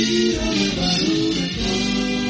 Tira o.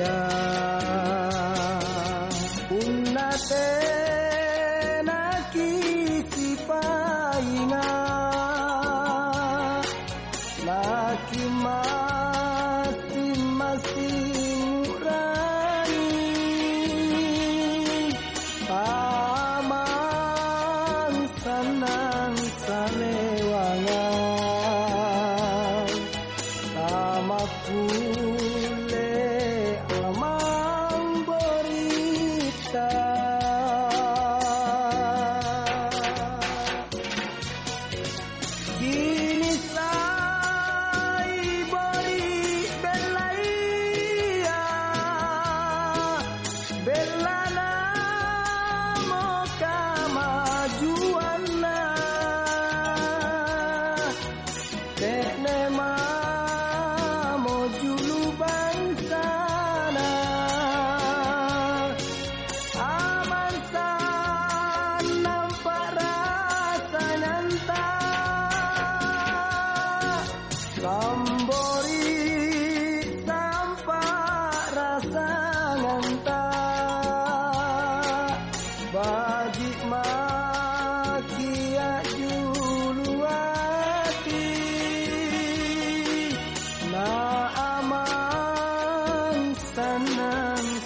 estrella. Únate.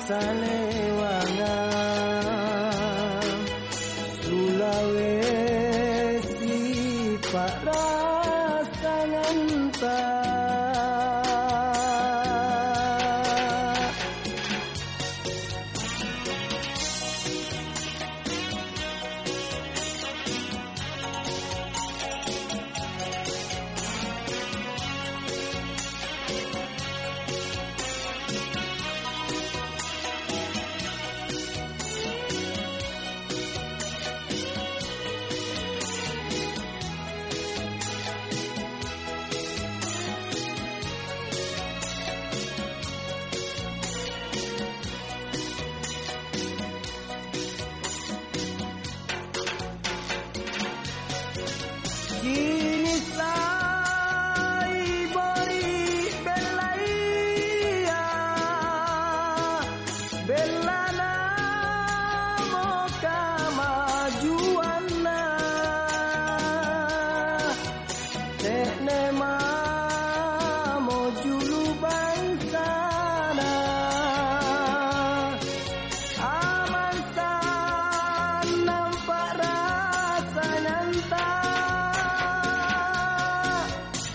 Salewangan Sulawesi pak rasa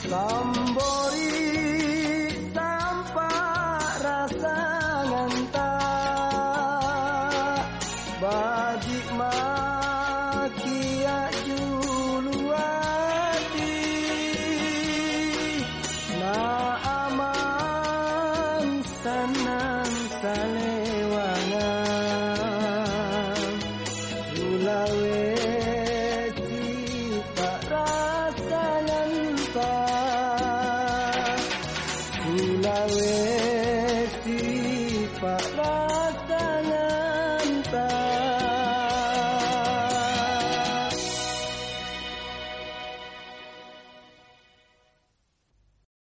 Kambori tampak rasa nganta Bajik makia julu hati Na aman sanang salewangan